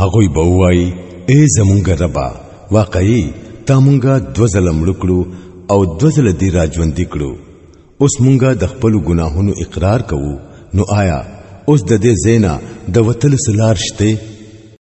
هغوی به وایي اے زمونږ ربا واقعي تا مونږه دوزل مړکړو او دوزل دی را ژوند کړو اوس مونږه د خپل ګناهونو اقرار کوو نو آیا اوس د دې زینا د وتل سلار شته